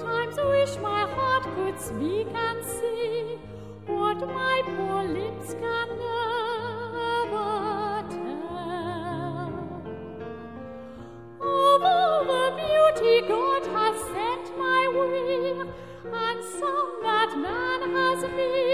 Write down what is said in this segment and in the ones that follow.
sometimes wish my heart could speak and see what my poor lips can never tell. Of all the beauty God has sent my way, and some that man has made.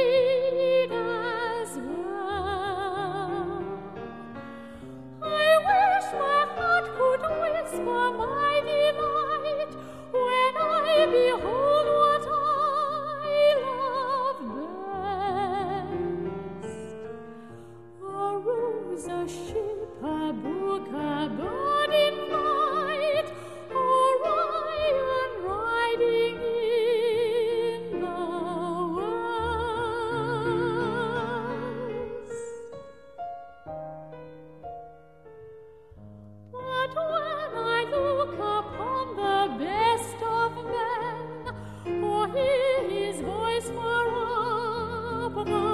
Papa.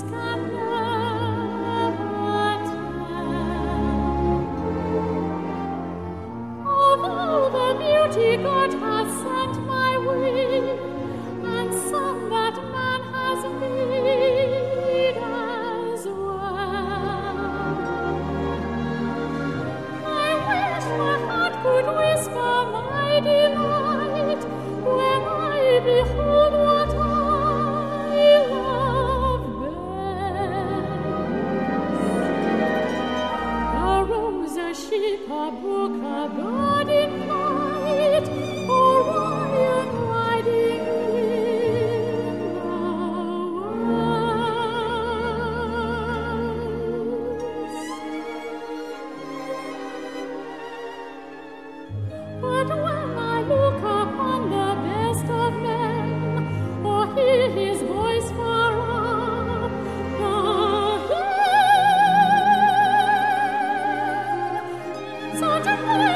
Come book 我真服。